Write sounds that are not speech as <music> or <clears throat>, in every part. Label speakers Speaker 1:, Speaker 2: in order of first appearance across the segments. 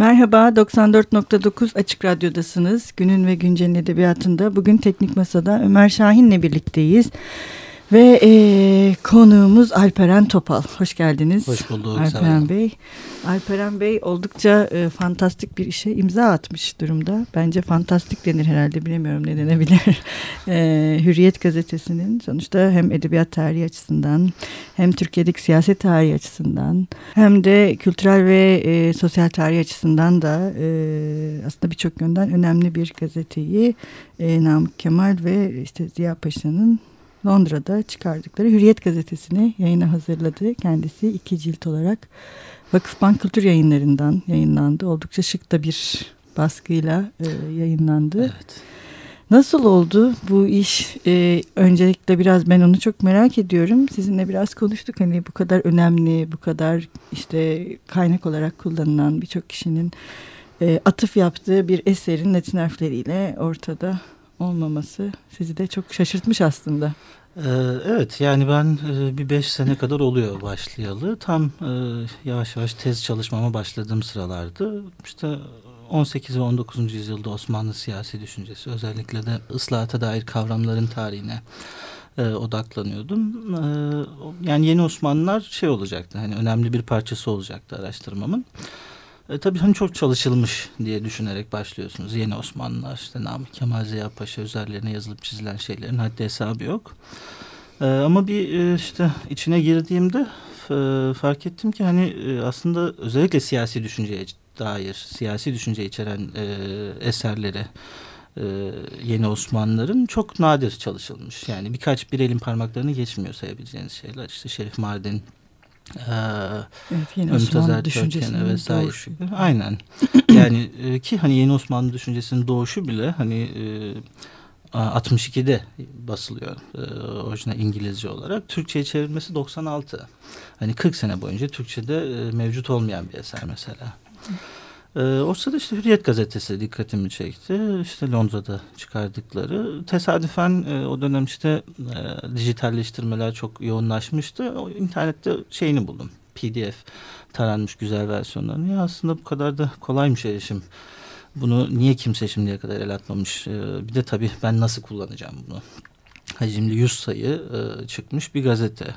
Speaker 1: Merhaba, 94.9 Açık Radyo'dasınız. Günün ve Güncel'in edebiyatında bugün Teknik Masa'da Ömer Şahin'le birlikteyiz. Ve e, konuğumuz Alperen Topal. Hoş geldiniz.
Speaker 2: Hoş bulduk.
Speaker 1: Alperen Bey. Alperen Bey oldukça e, fantastik bir işe imza atmış durumda. Bence fantastik denir herhalde bilemiyorum ne denebilir. <laughs> e, Hürriyet gazetesinin sonuçta hem edebiyat tarihi açısından hem Türkiye'deki siyaset tarihi açısından hem de kültürel ve e, sosyal tarih açısından da e, aslında birçok yönden önemli bir gazeteyi e, Namık Kemal ve işte Ziya Paşa'nın Londra'da çıkardıkları Hürriyet gazetesini yayına hazırladı. Kendisi iki cilt olarak Vakıfbank Kültür Yayınları'ndan yayınlandı. Oldukça şık da bir baskıyla e, yayınlandı.
Speaker 2: Evet.
Speaker 1: Nasıl oldu bu iş? Ee, öncelikle biraz ben onu çok merak ediyorum. Sizinle biraz konuştuk. Hani bu kadar önemli, bu kadar işte kaynak olarak kullanılan birçok kişinin e, atıf yaptığı bir eserin latin harfleriyle ortada olmaması sizi de çok şaşırtmış aslında.
Speaker 2: Ee, evet yani ben e, bir beş sene kadar oluyor başlayalı. Tam e, yavaş yavaş tez çalışmama başladığım sıralardı. İşte 18 ve 19. yüzyılda Osmanlı siyasi düşüncesi özellikle de ıslahata dair kavramların tarihine e, odaklanıyordum. yani yeni Osmanlılar şey olacaktı hani önemli bir parçası olacaktı araştırmamın. Tabii hani çok çalışılmış diye düşünerek başlıyorsunuz. Yeni Osmanlılar işte Namık Kemal Ziya Paşa üzerlerine yazılıp çizilen şeylerin haddi hesabı yok. E, ama bir e, işte içine girdiğimde e, fark ettim ki hani e, aslında özellikle siyasi düşünceye dair, siyasi düşünce içeren e, eserleri e, yeni Osmanlıların çok nadir çalışılmış. Yani birkaç bir elin parmaklarını geçmiyor sayabileceğiniz şeyler. İşte Şerif Mardin,
Speaker 1: ee, evet, yeni Osmanlı
Speaker 2: düşüncesinin vesaire. doğuşu. Aynen. <clears throat> yani e, ki hani yeni Osmanlı düşüncesinin doğuşu bile hani e, 62'de basılıyor e, orijinal İngilizce olarak. Türkçe'ye çevrilmesi 96. Hani 40 sene boyunca Türkçe'de e, mevcut olmayan bir eser mesela. E, o sırada işte Hürriyet gazetesi dikkatimi çekti. İşte Londra'da çıkardıkları. Tesadüfen e, o dönem işte e, dijitalleştirmeler çok yoğunlaşmıştı. O internette şeyini buldum. PDF taranmış güzel versiyonlarını. Ya aslında bu kadar da kolaymış erişim. Bunu niye kimse şimdiye kadar el atmamış? E, bir de tabii ben nasıl kullanacağım bunu? Hacimli 100 sayı e, çıkmış bir gazete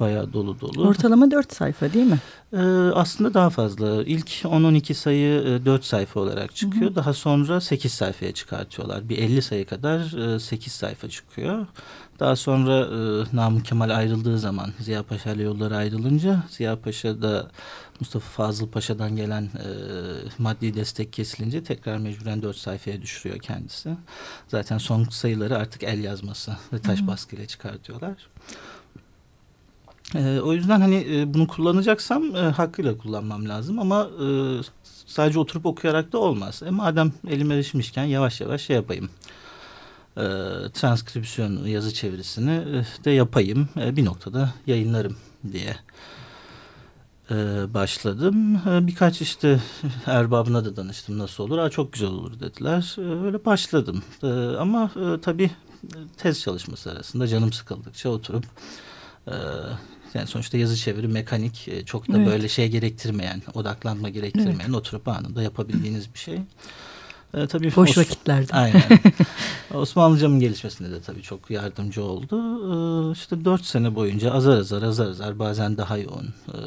Speaker 2: bayağı dolu dolu.
Speaker 1: Ortalama 4 sayfa değil mi?
Speaker 2: Ee, aslında daha fazla. İlk 10-12 sayı e, 4 sayfa olarak çıkıyor. Hı hı. Daha sonra 8 sayfaya çıkartıyorlar. Bir 50 sayı kadar e, 8 sayfa çıkıyor. Daha sonra e, Namık Kemal ayrıldığı zaman Ziya Paşa ile yolları ayrılınca Ziya Paşa da Mustafa Fazıl Paşa'dan gelen e, maddi destek kesilince tekrar mecburen dört sayfaya düşürüyor kendisi. Zaten son sayıları artık el yazması ve taş baskıyla çıkartıyorlar. E, o yüzden hani e, bunu kullanacaksam e, hakkıyla kullanmam lazım ama e, sadece oturup okuyarak da olmaz. E, madem elime erişmişken yavaş yavaş şey yapayım. E, transkripsiyon yazı çevirisini e, de yapayım. E, bir noktada yayınlarım diye e, başladım. E, birkaç işte erbabına da danıştım nasıl olur. Aa, çok güzel olur dediler. E, öyle başladım. E, ama e, tabii tez çalışması arasında canım sıkıldıkça oturup e, yani sonuçta yazı çeviri mekanik e, çok da evet. böyle şey gerektirmeyen, odaklanma gerektirmeyen evet. oturup anında yapabildiğiniz bir şey.
Speaker 1: E, tabii Boş Os vakitlerde.
Speaker 2: Aynen. <laughs> Osmanlıcamın gelişmesinde de tabii çok yardımcı oldu. E, işte dört sene boyunca azar azar azar azar bazen daha yoğun e,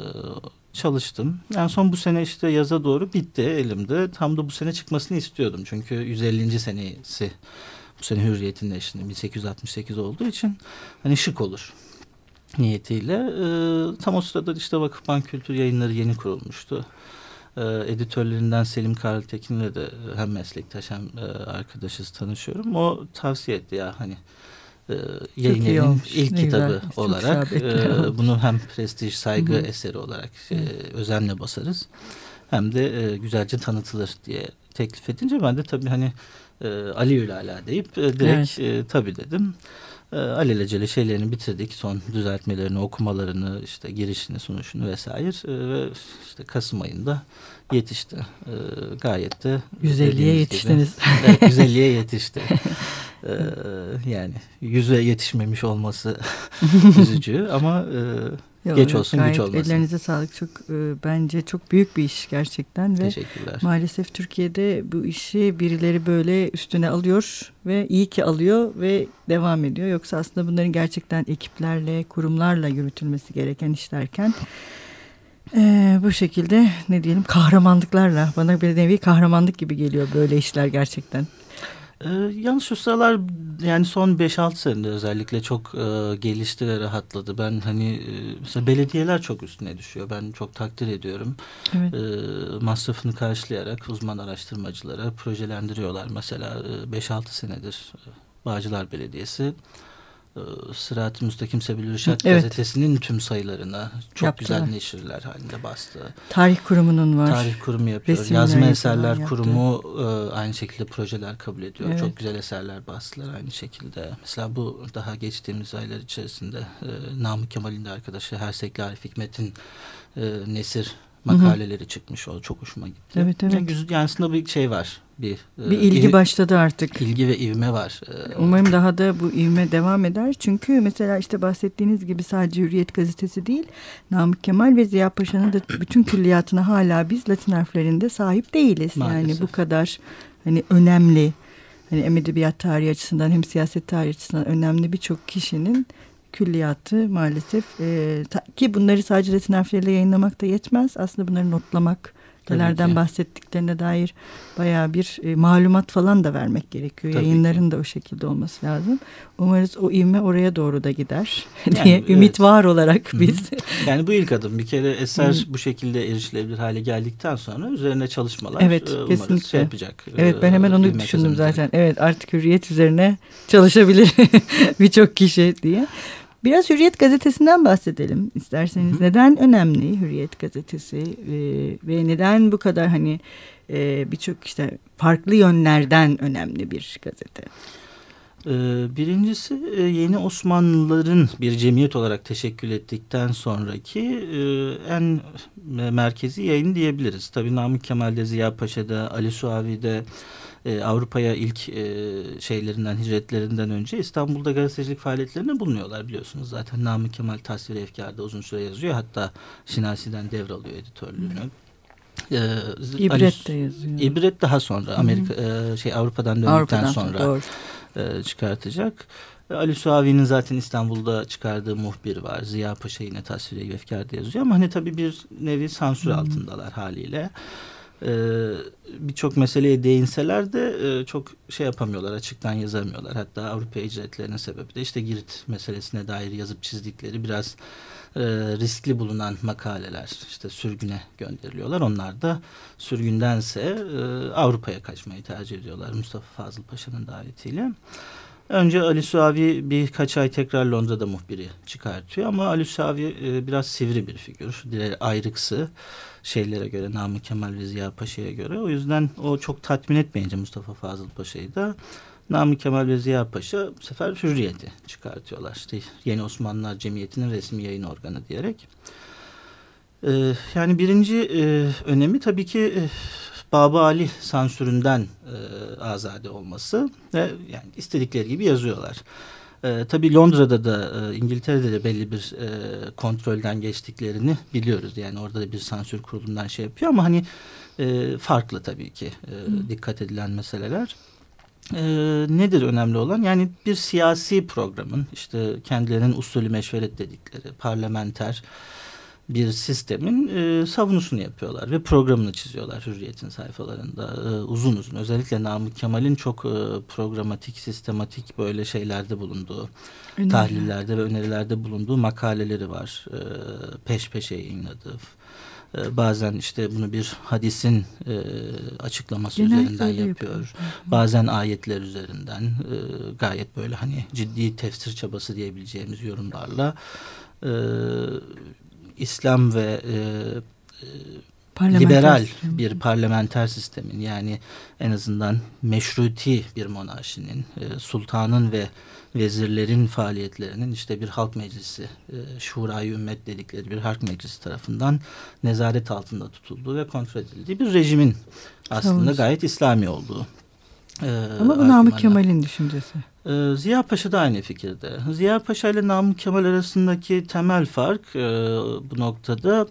Speaker 2: çalıştım. Yani son bu sene işte yaza doğru bitti elimde. Tam da bu sene çıkmasını istiyordum. Çünkü 150. senesi bu sene Hürriyet'in eşliğinde 1868 olduğu için hani şık olur niyetiyle. E, tam o sırada işte Vakıfbank Kültür Yayınları yeni kurulmuştu. E, editörlerinden Selim Karaltekin'le de hem meslektaş hem e, arkadaşız tanışıyorum. O tavsiye etti ya hani e, yayın ilk ne kitabı güzel. olarak e, bunu hem prestij saygı Hı -hı. eseri olarak e, özenle basarız. Hem de e, güzelce tanıtılır diye teklif edince ben de tabii hani e, Ali Ülala deyip e, direkt evet. e, tabii dedim. E, alelacele şeylerini bitirdik. Son düzeltmelerini, okumalarını, işte girişini, sunuşunu vesaire. E, ve işte Kasım ayında yetişti. E, gayet de
Speaker 1: 150'ye yetiştiniz.
Speaker 2: Gibi, evet, 150'ye <laughs> yetişti. e, <laughs> yani yüze yetişmemiş olması <laughs> üzücü ama e,
Speaker 1: Yok,
Speaker 2: Geç olsun
Speaker 1: gayet
Speaker 2: güç olmasın.
Speaker 1: Ellerinize sağlık. Çok e, bence çok büyük bir iş gerçekten ve
Speaker 2: Teşekkürler.
Speaker 1: maalesef Türkiye'de bu işi birileri böyle üstüne alıyor ve iyi ki alıyor ve devam ediyor. Yoksa aslında bunların gerçekten ekiplerle, kurumlarla yürütülmesi gereken işlerken e, bu şekilde ne diyelim kahramanlıklarla bana bir nevi kahramanlık gibi geliyor böyle işler gerçekten.
Speaker 2: Ee, yalnız şu sıralar yani son 5-6 senede özellikle çok e, gelişti ve rahatladı. Ben hani e, mesela belediyeler çok üstüne düşüyor. Ben çok takdir ediyorum.
Speaker 1: Evet.
Speaker 2: E, masrafını karşılayarak uzman araştırmacılara projelendiriyorlar. Mesela e, 5-6 senedir e, Bağcılar Belediyesi e, Sırat-ı Müstakim Sebil Rüşat
Speaker 1: Evet.
Speaker 2: gazetesinin tüm sayılarına çok
Speaker 1: Yaptılar.
Speaker 2: güzel neşirler halinde bastı.
Speaker 1: Tarih kurumunun var.
Speaker 2: Tarih kurumu yapıyor.
Speaker 1: Resimler
Speaker 2: Yazma Eserler. Kurumu e, aynı şekilde projeler kabul ediyor.
Speaker 1: Evet.
Speaker 2: Çok güzel eserler bastılar aynı şekilde. Mesela bu daha geçtiğimiz aylar içerisinde e, Namık Kemal'in de arkadaşı Hersekli Arif Hikmet'in e, Nesir makaleleri çıkmış. O çok hoşuma gitti.
Speaker 1: Evet, evet.
Speaker 2: Yani aslında bir şey var. Bir, e,
Speaker 1: Bir ilgi
Speaker 2: il-
Speaker 1: başladı artık.
Speaker 2: ilgi ve ivme var. E,
Speaker 1: Umarım daha da bu ivme devam eder. Çünkü mesela işte bahsettiğiniz gibi sadece Hürriyet gazetesi değil, Namık Kemal ve Ziya Paşa'nın da bütün külliyatına hala biz Latin harflerinde sahip değiliz. Yani
Speaker 2: Maalesef.
Speaker 1: bu kadar hani önemli, hani hem edebiyat tarihi açısından hem siyaset tarihi açısından önemli birçok kişinin külliyatı maalesef e, ta- ki bunları sadece Latin harfleriyle yayınlamak da yetmez. Aslında bunları notlamak,
Speaker 2: Ki.
Speaker 1: bahsettiklerine dair bayağı bir e, malumat falan da vermek gerekiyor.
Speaker 2: Tabii
Speaker 1: Yayınların da o şekilde olması lazım. Umarız o ivme oraya doğru da gider <laughs>
Speaker 2: Yani,
Speaker 1: diye
Speaker 2: evet.
Speaker 1: ümit var olarak
Speaker 2: Hı hı.
Speaker 1: biz. <laughs>
Speaker 2: Yani bu ilk adım. Bir kere eser
Speaker 1: Hı.
Speaker 2: bu şekilde erişilebilir hale geldikten sonra üzerine çalışmalar
Speaker 1: Evet,
Speaker 2: e, umarız
Speaker 1: kesinlikle.
Speaker 2: şey yapacak.
Speaker 1: Evet ben hemen
Speaker 2: e,
Speaker 1: onu düşündüm zaten. Evet artık hürriyet üzerine <laughs> çalışabilir birçok kişi diye. Biraz Hürriyet gazetesinden bahsedelim isterseniz.
Speaker 2: Hı hı.
Speaker 1: Neden önemli Hürriyet gazetesi e, ve neden bu kadar hani e, birçok işte farklı yönlerden önemli bir gazete?
Speaker 2: Birincisi yeni Osmanlıların bir cemiyet olarak teşekkül ettikten sonraki en merkezi yayın diyebiliriz. Tabii Namık Kemal'de, Ziya Paşa'da, Ali Suavi'de e, Avrupa'ya ilk e, şeylerinden, hicretlerinden önce İstanbul'da gazetecilik faaliyetlerinde bulunuyorlar biliyorsunuz. Zaten Namık Kemal Tasvir Efkar'da uzun süre yazıyor. Hatta Şinasi'den devralıyor editörlüğünü. Ee, Ali-
Speaker 1: İbret de yazıyor.
Speaker 2: İbret daha sonra Amerika e, şey Avrupa'dan döndükten
Speaker 1: Avrupa'dan
Speaker 2: sonra
Speaker 1: doğru.
Speaker 2: e, çıkartacak. Ali Suavi'nin zaten İstanbul'da çıkardığı muhbir var. Ziya Paşa yine tasviri efkarda yazıyor ama hani tabii bir nevi sansür
Speaker 1: Hı.
Speaker 2: altındalar haliyle. E, Birçok meseleye değinseler de e, çok şey yapamıyorlar, açıktan yazamıyorlar. Hatta Avrupa icraatlerinin sebebi de işte Girit meselesine dair yazıp çizdikleri biraz e, riskli bulunan makaleler işte sürgüne gönderiliyorlar. Onlar da sürgündense e, Avrupa'ya kaçmayı tercih ediyorlar Mustafa Fazıl Paşa'nın davetiyle. Önce Ali Suavi birkaç ay tekrar Londra'da muhbiri çıkartıyor ama Ali Suavi e, biraz sivri bir figür. Ayrıksı şeylere göre Namık Kemal ve Ziya Paşa'ya göre. O yüzden o çok tatmin etmeyince Mustafa Fazıl Paşa'yı da Namık Kemal ve Ziya Paşa bu sefer Hürriyet'i çıkartıyorlar. İşte Yeni Osmanlılar Cemiyeti'nin resmi yayın organı diyerek. Ee, yani birinci e, önemi tabii ki e, Baba Ali sansüründen e, azade olması ve yani istedikleri gibi yazıyorlar. E, tabii Londra'da da e, İngiltere'de de belli bir e, kontrolden geçtiklerini biliyoruz. Yani orada da bir sansür kurulundan şey yapıyor ama hani e, farklı tabii ki e, dikkat edilen meseleler. E, nedir önemli olan? Yani bir siyasi programın işte kendilerinin usulü meşveret dedikleri parlamenter bir sistemin e, savunusunu yapıyorlar ve programını çiziyorlar Hürriyet'in sayfalarında e, uzun uzun. Özellikle Namık Kemal'in çok e, programatik, sistematik böyle şeylerde bulunduğu,
Speaker 1: Önemli.
Speaker 2: tahlillerde ve önerilerde bulunduğu makaleleri var. E, peş peşe yayınladığı. E, bazen işte bunu bir hadisin e, açıklaması
Speaker 1: Genellikle
Speaker 2: üzerinden yapıyor.
Speaker 1: yapıyor.
Speaker 2: Bazen ayetler üzerinden e, gayet böyle hani ciddi tefsir çabası diyebileceğimiz yorumlarla e, İslam ve e, e, liberal
Speaker 1: sistem.
Speaker 2: bir parlamenter sistemin yani en azından meşruti bir monarşinin, e, sultanın ve vezirlerin faaliyetlerinin işte bir halk meclisi, e, şurayı ümmet dedikleri bir halk meclisi tarafından nezaret altında tutulduğu ve kontrol edildiği bir rejimin aslında gayet İslami olduğu. e,
Speaker 1: Ama bu Namık. Kemal'in düşüncesi.
Speaker 2: Ee, Ziya Paşa da aynı fikirde. Ziya Paşa ile Namık Kemal arasındaki temel fark e, bu noktada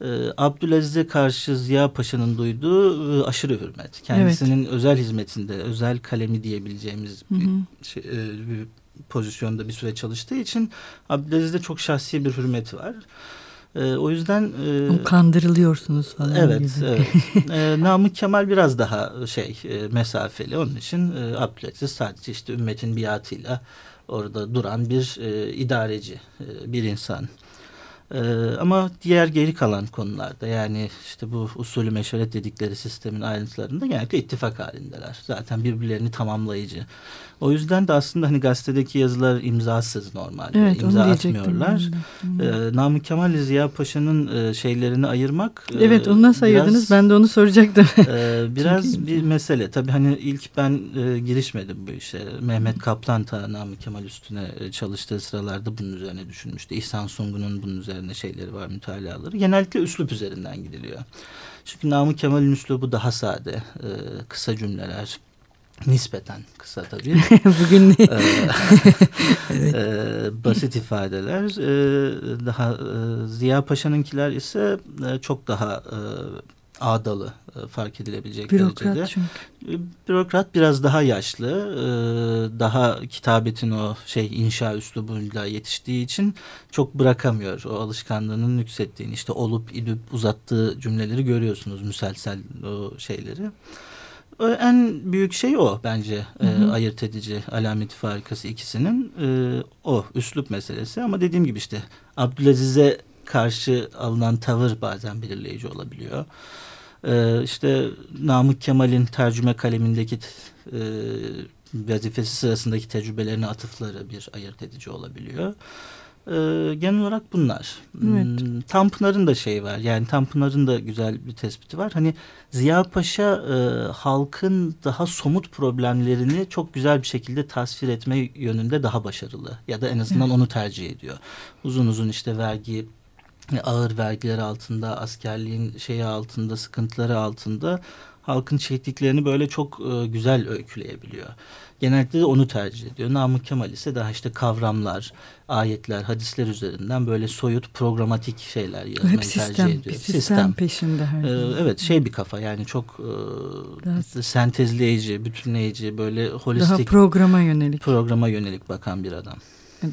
Speaker 2: e, Abdülaziz'e karşı Ziya Paşa'nın duyduğu e, aşırı hürmet. Kendisinin evet. özel hizmetinde, özel kalemi diyebileceğimiz hı hı. Bir, şey, e, bir pozisyonda bir süre çalıştığı için Abdülaziz'de çok şahsi bir hürmeti var. E, o yüzden...
Speaker 1: E, Kandırılıyorsunuz falan
Speaker 2: Evet. Gibi. evet. <laughs> e, Namık Kemal biraz daha şey e, mesafeli. Onun için e, Abdülaziz sadece işte ümmetin biatıyla orada duran bir e, idareci, e, bir insan. Ee, ama diğer geri kalan konularda yani işte bu usulü meşveret dedikleri sistemin ayrıntılarında genellikle ittifak halindeler. Zaten birbirlerini tamamlayıcı. O yüzden de aslında hani gazetedeki yazılar imzasız normalde. Evet, İmza atmıyorlar. Ee, Namık Kemal Ziya Paşa'nın e, şeylerini ayırmak.
Speaker 1: E, evet onu nasıl biraz, ayırdınız? Ben de onu soracaktım.
Speaker 2: e, <laughs> biraz bir mesele. Tabii hani ilk ben e, girişmedim bu işe. Mehmet Kaplan ta Namık Kemal üstüne e, çalıştığı sıralarda bunun üzerine düşünmüştü. İhsan Sungun'un bunun üzerine şeyleri var, mütalaları. Genellikle üslup üzerinden gidiliyor. Çünkü Namık Kemal'in üslubu daha sade. E, kısa cümleler, nispeten kısa tabii. <laughs>
Speaker 1: Bugün
Speaker 2: ee, <laughs> evet. e, basit ifadeler. E, daha e, Ziya Paşa'nınkiler ise e, çok daha e, ağdalı e, fark edilebilecek
Speaker 1: Bürokrat
Speaker 2: derecede.
Speaker 1: çünkü.
Speaker 2: E, bürokrat biraz daha yaşlı, e, daha kitabetin o şey inşa üslubuyla yetiştiği için çok bırakamıyor. O alışkanlığının yükselttiğini işte olup idip uzattığı cümleleri görüyorsunuz müselsel o şeyleri. En büyük şey o bence hı hı. E, ayırt edici alameti farikası ikisinin e, o üslup meselesi ama dediğim gibi işte Abdülaziz'e karşı alınan tavır bazen belirleyici olabiliyor. E, işte Namık Kemal'in tercüme kalemindeki e, vazifesi sırasındaki tecrübelerine atıfları bir ayırt edici olabiliyor. Ee, genel olarak bunlar. Evet. Hmm, Tanpınar'ın da şey var. Yani Tanpınar'ın da güzel bir tespiti var. Hani Ziya Paşa e, halkın daha somut problemlerini çok güzel bir şekilde tasvir etme yönünde daha başarılı. Ya da en azından evet. onu tercih ediyor. Uzun uzun işte vergi ağır vergiler altında, askerliğin şeyi altında, sıkıntıları altında halkın çektiklerini böyle çok e, güzel öyküleyebiliyor. Genellikle de onu tercih ediyor. Namık Kemal ise daha işte kavramlar, ayetler, hadisler üzerinden böyle soyut programatik şeyler yazmayı Hep sistem, tercih ediyor.
Speaker 1: Sistem, sistem peşinde her
Speaker 2: ee, Evet şey bir kafa yani çok e, sentezleyici, bütünleyici böyle holistik.
Speaker 1: Daha programa yönelik.
Speaker 2: Programa yönelik bakan bir adam.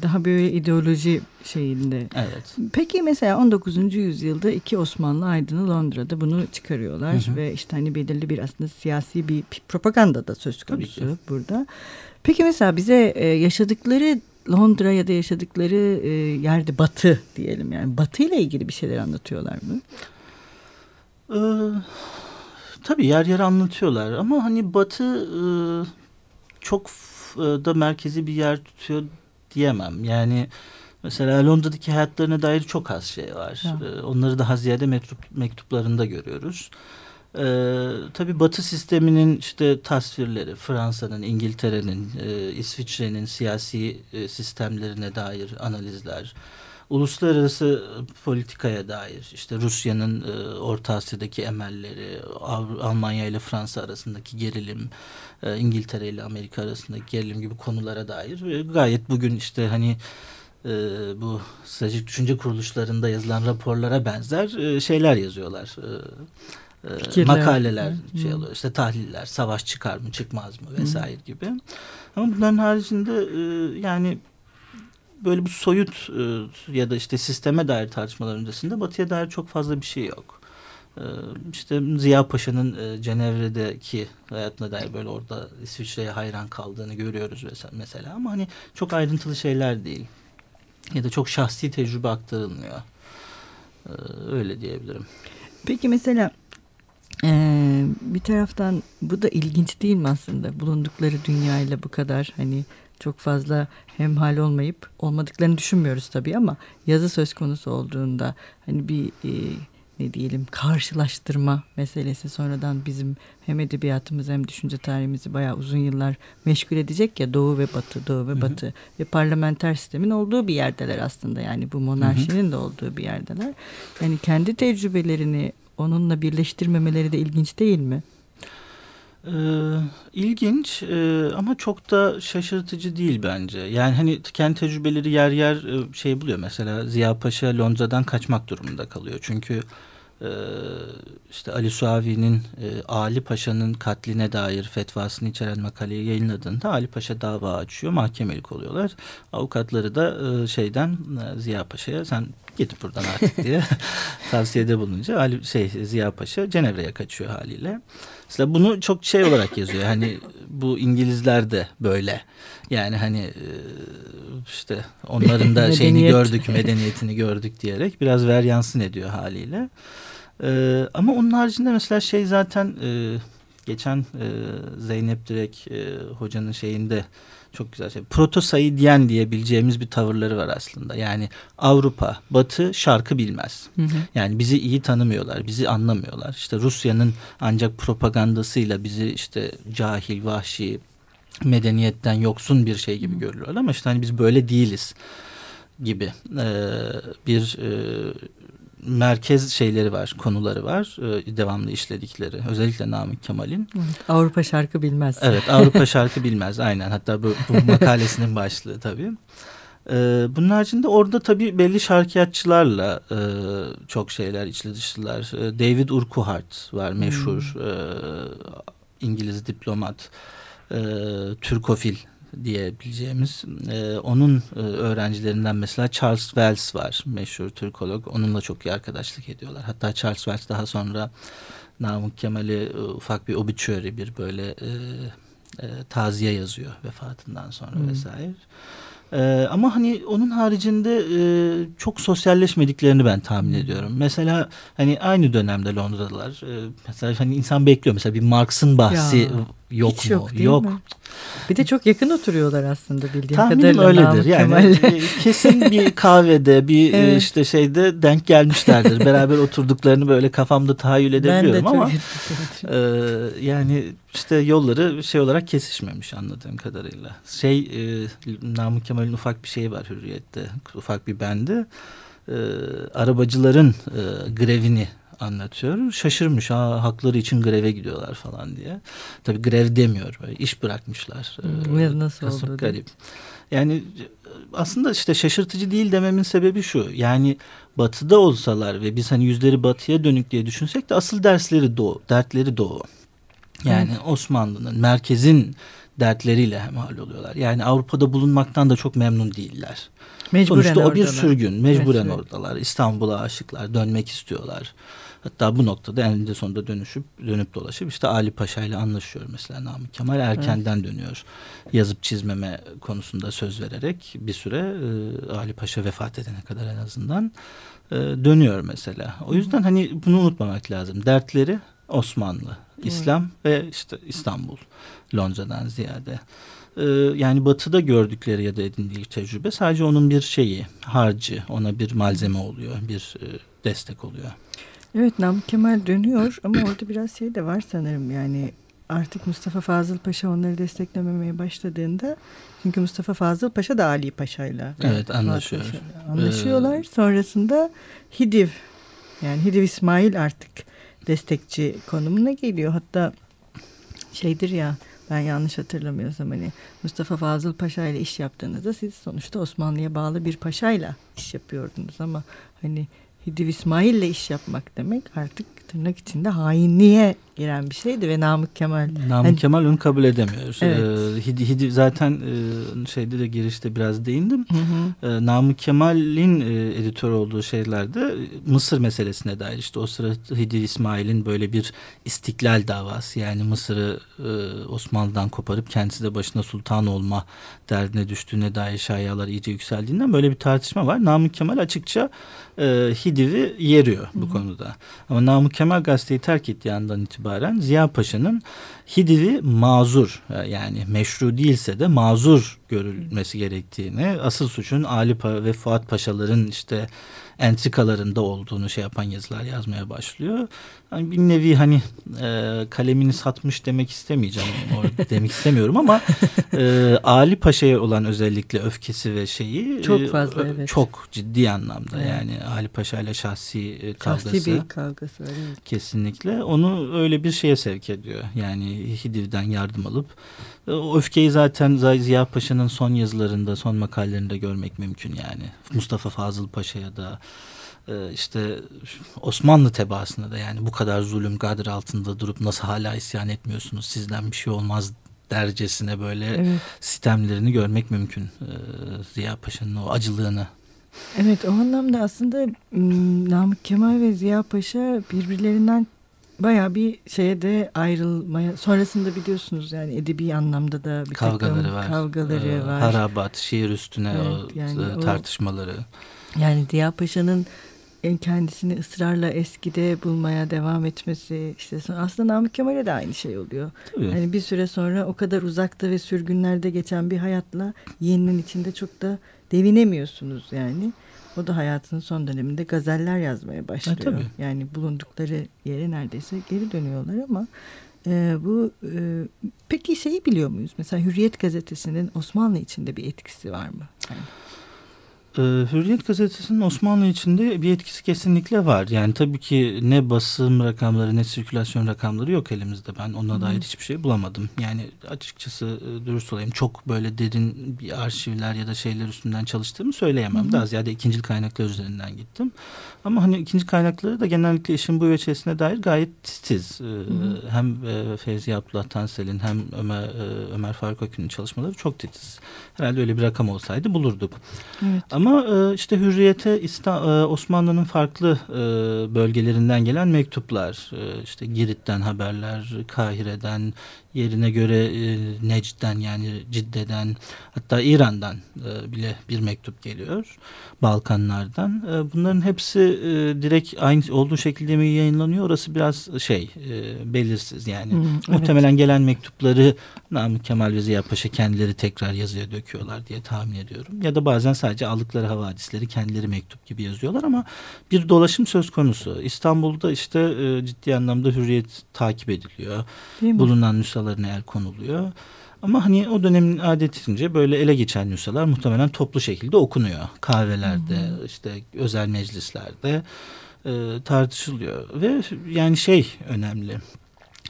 Speaker 1: Daha böyle ideoloji şeyinde.
Speaker 2: Evet.
Speaker 1: Peki mesela 19. yüzyılda iki Osmanlı aydını Londra'da bunu çıkarıyorlar. Hı hı. Ve işte hani belirli bir aslında siyasi bir propaganda da söz konusu burada. Peki mesela bize e, yaşadıkları Londra ya da yaşadıkları e, yerde batı diyelim yani batı ile ilgili bir şeyler anlatıyorlar mı?
Speaker 2: Ee, tabii yer yer anlatıyorlar ama hani batı e, çok da merkezi bir yer tutuyor diyemem. Yani mesela Londra'daki hayatlarına dair çok az şey var. Ee, onları daha ziyade mektup, mektuplarında görüyoruz. Ee, tabii Batı sisteminin işte tasvirleri, Fransa'nın, İngiltere'nin, e, İsviçre'nin siyasi e, sistemlerine dair analizler, uluslararası politikaya dair, işte Rusya'nın e, Orta Asya'daki emelleri, Almanya ile Fransa arasındaki gerilim, e, İngiltere ile Amerika arasındaki gerilim gibi konulara dair e, gayet bugün işte hani e, bu stratejik düşünce kuruluşlarında yazılan raporlara benzer e, şeyler yazıyorlar. E, Fikirler. makaleler Hı. şey oluyor işte tahliller savaş çıkar mı çıkmaz mı vesaire Hı. gibi ama bunların haricinde yani böyle bir soyut e, ya da işte sisteme dair tartışmalar öncesinde batıya dair çok fazla bir şey yok. Ee, işte Ziya Paşa'nın e, Cenevre'deki hayatına dair böyle orada İsviçre'ye hayran kaldığını görüyoruz mesela ama hani çok ayrıntılı şeyler değil. Ya da çok şahsi tecrübe aktarılmıyor. Ee, öyle diyebilirim.
Speaker 1: Peki mesela ee, bir taraftan bu da ilginç değil mi aslında bulundukları dünyayla bu kadar hani çok fazla hemhal olmayıp olmadıklarını düşünmüyoruz tabii ama yazı söz konusu olduğunda hani bir e, ne diyelim karşılaştırma meselesi sonradan bizim hem edebiyatımız hem düşünce tarihimizi bayağı uzun yıllar meşgul edecek ya Doğu ve Batı, Doğu ve Hı-hı. Batı ve parlamenter sistemin olduğu bir yerdeler aslında yani bu monarşinin Hı-hı. de olduğu bir yerdeler. Yani kendi tecrübelerini onunla birleştirmemeleri de ilginç değil mi?
Speaker 2: Ee, ilginç e, ama çok da şaşırtıcı değil bence. Yani hani kendi tecrübeleri yer yer e, şey buluyor. Mesela Ziya Paşa Londra'dan kaçmak durumunda kalıyor. Çünkü e, işte Ali Suavi'nin e, Ali Paşa'nın katline dair fetvasını içeren makaleyi yayınladığında Ali Paşa dava açıyor. Mahkemelik oluyorlar. Avukatları da şeyden Ziya Paşa'ya sen git buradan artık diye <laughs> tavsiyede bulununca Ali, şey, Ziya Paşa Cenevre'ye kaçıyor haliyle. Mesela bunu çok şey olarak yazıyor. Hani bu İngilizler de böyle. Yani hani e, işte onların da <laughs> şeyini gördük, medeniyetini gördük diyerek biraz ver yansın ediyor haliyle. Ee, ama onun haricinde mesela şey zaten e, geçen e, Zeynep Direk e, hocanın şeyinde çok güzel şey. Proto Saidyen diyebileceğimiz bir tavırları var aslında. Yani Avrupa, Batı şarkı bilmez. Hı hı. Yani bizi iyi tanımıyorlar, bizi anlamıyorlar. İşte Rusya'nın ancak propagandasıyla bizi işte cahil, vahşi, medeniyetten yoksun bir şey gibi görüyorlar. Ama işte hani biz böyle değiliz gibi ee, bir e, merkez şeyleri var, konuları var. E, devamlı işledikleri. Özellikle Namık Kemal'in.
Speaker 1: Avrupa şarkı bilmez.
Speaker 2: Evet, Avrupa <laughs> şarkı bilmez. Aynen. Hatta bu, bu makalesinin başlığı tabii. Ee, bunun haricinde orada tabii belli şarkiyatçılarla e, çok şeyler içli dışlılar. E, David Urquhart var meşhur hmm. e, İngiliz diplomat, e, Türkofil diyebileceğimiz e, onun e, öğrencilerinden mesela Charles Wells var meşhur Türkolog onunla çok iyi arkadaşlık ediyorlar hatta Charles Wells daha sonra Namık Kemal'i e, ufak bir obituary bir böyle e, e, taziye yazıyor vefatından sonra hmm. vesaire. Ee, ama hani onun haricinde e, çok sosyalleşmediklerini ben tahmin ediyorum. Mesela hani aynı dönemde Londra'dalar. E, mesela hani insan bekliyor mesela bir Marx'ın bahsi ya, yok mu?
Speaker 1: Yok. yok. Mi? Bir de çok yakın oturuyorlar aslında bildiğim
Speaker 2: Tahminim
Speaker 1: kadarıyla.
Speaker 2: öyledir. Yani e, kesin bir <laughs> kahvede bir e, evet. işte şeyde denk gelmişlerdir. Beraber oturduklarını böyle kafamda tahayyül edebiliyorum ama e, yani işte yolları şey olarak kesişmemiş anladığım kadarıyla. Şey e, Namık Kemal'in ufak bir şeyi var Hürriyet'te. Ufak bir bendi. E, arabacıların e, grevini anlatıyor. Şaşırmış ha hakları için greve gidiyorlar falan diye. Tabii grev demiyor. Böyle iş bırakmışlar.
Speaker 1: Hmm, ee, nasıl Kasım oldu?
Speaker 2: Garip. Yani aslında işte şaşırtıcı değil dememin sebebi şu. Yani batıda olsalar ve biz hani yüzleri batıya dönük diye düşünsek de asıl dersleri doğu, dertleri doğu. Yani evet. Osmanlı'nın, merkezin dertleriyle hemhal oluyorlar. Yani Avrupa'da bulunmaktan da çok memnun değiller. Mecburen Sonuçta o bir sürgün. Mecburen evet, oradalar. İstanbul'a aşıklar. Dönmek istiyorlar. Hatta bu noktada eninde sonunda dönüşüp dönüp dolaşıp işte Ali Paşa ile anlaşıyor mesela Namık Kemal erkenden evet. dönüyor. Yazıp çizmeme konusunda söz vererek bir süre e, Ali Paşa vefat edene kadar en azından e, dönüyor mesela. O yüzden hani bunu unutmamak lazım. Dertleri Osmanlı, İslam evet. ve işte İstanbul, Londra'dan ziyade. Ee, yani batıda gördükleri ya da edindiği tecrübe sadece onun bir şeyi, harcı, ona bir malzeme oluyor, bir e, destek oluyor.
Speaker 1: Evet Namık Kemal dönüyor ama orada biraz şey de var sanırım yani artık Mustafa Fazıl Paşa onları desteklememeye başladığında çünkü Mustafa Fazıl Paşa da Ali Paşa'yla
Speaker 2: evet anlaşıyor.
Speaker 1: anlaşıyorlar. Ee... Sonrasında Hidiv yani Hidiv İsmail artık destekçi konumuna geliyor. Hatta şeydir ya ben yanlış hatırlamıyorsam hani Mustafa Fazıl Paşa ile iş yaptığınızda siz sonuçta Osmanlı'ya bağlı bir paşayla iş yapıyordunuz ama hani Hidiv İsmail ile iş yapmak demek artık tırnak içinde hainliğe giren bir şeydi ve Namık Kemal.
Speaker 2: Namık hani, Kemal onu kabul edemiyor. Evet. Ee, Hidi, Hidi zaten e, şeyde de girişte biraz değindim. Hı hı. Ee, Namık Kemal'in e, editör olduğu şeylerde Mısır meselesine dair işte o sıra Hidi İsmail'in böyle bir istiklal davası yani Mısır'ı e, Osmanlı'dan koparıp kendisi de başına sultan olma derdine düştüğüne dair şayalar iyice yükseldiğinden böyle bir tartışma var. Namık Kemal açıkça e, Hidiv'i yeriyor bu hı hı. konuda. Ama Namık Kemal gazeteyi terk ettiği andan itibaren Ziya Paşa'nın Hidiv'i mazur e, yani meşru değilse de mazur görülmesi gerektiğini, asıl suçun Ali pa ve Fuat Paşaların işte entrikalarında olduğunu şey yapan yazılar yazmaya başlıyor. Yani bir nevi hani e, kalemini satmış demek istemeyeceğim <laughs> demek istemiyorum ama e, Ali Paşa'ya olan özellikle öfkesi ve şeyi
Speaker 1: çok e, fazla e, evet.
Speaker 2: çok ciddi anlamda evet. yani Ali Paşa ile şahsi e, kavgası.
Speaker 1: Şahsi bir kavgası. Evet.
Speaker 2: Kesinlikle onu öyle bir şeye sevk ediyor. Yani Hidiv'den yardım alıp o öfkeyi zaten Ziya Paşa'nın son yazılarında, son makalelerinde görmek mümkün yani. Mustafa Fazıl Paşa'ya da e, işte Osmanlı tebaasında da yani bu kadar zulüm gadir altında durup nasıl hala isyan etmiyorsunuz sizden bir şey olmaz dercesine böyle evet. sistemlerini görmek mümkün e, Ziya Paşa'nın o acılığını.
Speaker 1: Evet o anlamda aslında Namık Kemal ve Ziya Paşa birbirlerinden baya bir şeye de ayrılmaya sonrasında biliyorsunuz yani edebi anlamda da bir
Speaker 2: kavgaları var.
Speaker 1: Kavgaları ee, var.
Speaker 2: Harabat, şiir üstüne evet, o yani tartışmaları.
Speaker 1: O, yani Ziya Paşa'nın kendisini ısrarla eskide bulmaya devam etmesi işte aslında Namık Kemal'e de aynı şey oluyor. Tabii. Yani bir süre sonra o kadar uzakta ve sürgünlerde geçen bir hayatla yeninin içinde çok da devinemiyorsunuz yani. O da hayatının son döneminde gazeller yazmaya başlıyor. Ha, tabii. Yani bulundukları yere neredeyse geri dönüyorlar ama e, bu e, peki şeyi biliyor muyuz? Mesela Hürriyet gazetesinin Osmanlı içinde bir etkisi var mı? Yani.
Speaker 2: Ee, Hürriyet gazetesinin Osmanlı içinde bir etkisi kesinlikle var. Yani tabii ki ne basım rakamları ne sirkülasyon rakamları yok elimizde. Ben ona dair hiçbir şey bulamadım. Yani açıkçası e, dürüst olayım çok böyle derin bir arşivler ya da şeyler üstünden çalıştığımı söyleyemem. Hı hı. Daha ziyade ikinci kaynaklar üzerinden gittim. Ama hani ikinci kaynakları da genellikle işin bu veçesine dair gayet titiz. Ee, hı hı. Hem e, Fevzi Abdullah Tansel'in hem Ömer, e, Ömer Faruk Akün'ün çalışmaları çok titiz. Herhalde öyle bir rakam olsaydı bulurduk. Evet. Ama e, işte Hürriyet'e Osmanlı'nın farklı bölgelerinden gelen mektuplar, işte Girit'ten haberler, Kahire'den, yerine göre e, Necd'den yani Cidde'den hatta İran'dan e, bile bir mektup geliyor. Balkanlardan. E, bunların hepsi e, direkt aynı olduğu şekilde mi yayınlanıyor? Orası biraz şey e, belirsiz yani. Muhtemelen evet. gelen mektupları Namık Kemal ve Ziya Paşa kendileri tekrar yazıya döküyorlar diye tahmin ediyorum. Ya da bazen sadece aldıkları havadisleri kendileri mektup gibi yazıyorlar ama bir dolaşım söz konusu. İstanbul'da işte e, ciddi anlamda hürriyet takip ediliyor. Bulunan nüshalarına el konuluyor. Ama hani o dönemin adetince böyle ele geçen nüshalar muhtemelen toplu şekilde okunuyor. Kahvelerde, hı hı. işte özel meclislerde e, tartışılıyor. Ve yani şey önemli.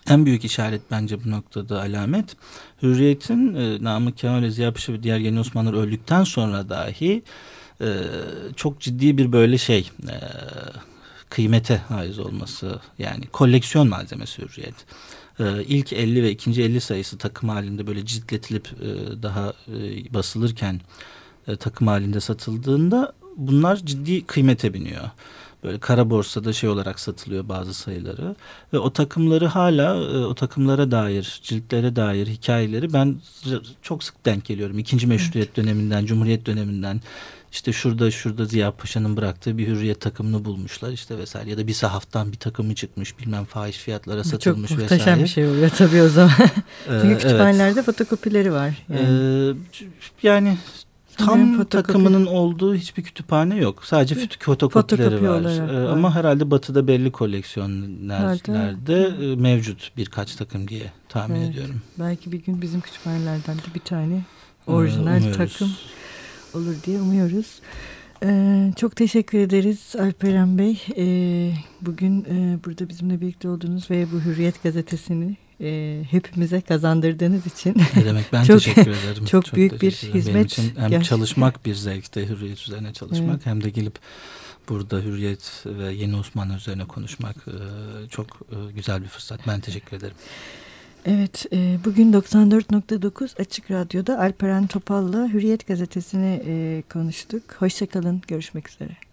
Speaker 2: En büyük işaret bence bu noktada alamet. Hürriyet'in e, Namık Kemal Ziya Paşa ve diğer yeni Osmanlılar öldükten sonra dahi e, çok ciddi bir böyle şey e, kıymete haiz olması yani koleksiyon malzemesi Hürriyet e, ilk 50 ve ikinci 50 sayısı takım halinde böyle ciltletilip e, daha e, basılırken e, takım halinde satıldığında bunlar ciddi kıymete biniyor. Böyle kara borsada şey olarak satılıyor bazı sayıları ve o takımları hala e, o takımlara dair ciltlere dair hikayeleri ben çok sık denk geliyorum. İkinci meşruiyet evet. döneminden, cumhuriyet döneminden işte şurada şurada Ziya Paşa'nın bıraktığı bir hürriyet takımını bulmuşlar işte vesaire ya da bir sahaftan bir takımı çıkmış bilmem fahiş fiyatlara satılmış
Speaker 1: Çok
Speaker 2: vesaire.
Speaker 1: Çok muhteşem bir şey oluyor tabii o zaman. <laughs> Çünkü ee, kütüphanelerde evet. fotokopileri var.
Speaker 2: Yani, ee, yani tam takımının olduğu hiçbir kütüphane yok. Sadece fotokopileri Fotokopi var. Olarak, ee, ama herhalde batıda belli koleksiyonlarda e, mevcut birkaç takım diye tahmin evet. ediyorum.
Speaker 1: Belki bir gün bizim kütüphanelerden de bir tane orijinal ee, takım olur diye umuyoruz. Ee, çok teşekkür ederiz Alperen Bey. Ee, bugün e, burada bizimle birlikte olduğunuz ve bu Hürriyet gazetesini e, hepimize kazandırdığınız için.
Speaker 2: Ne demek ben <laughs> çok, teşekkür ederim.
Speaker 1: Çok, çok büyük bir hizmet. Benim için
Speaker 2: hem gerçekten. çalışmak bir zevkte Hürriyet üzerine çalışmak evet. hem de gelip burada Hürriyet ve Yeni Osmanlı üzerine konuşmak e, çok e, güzel bir fırsat. Ben teşekkür ederim.
Speaker 1: Evet, e, bugün 94.9 Açık Radyo'da Alperen Topal'la Hürriyet Gazetesi'ni e, konuştuk. Hoşçakalın, görüşmek üzere.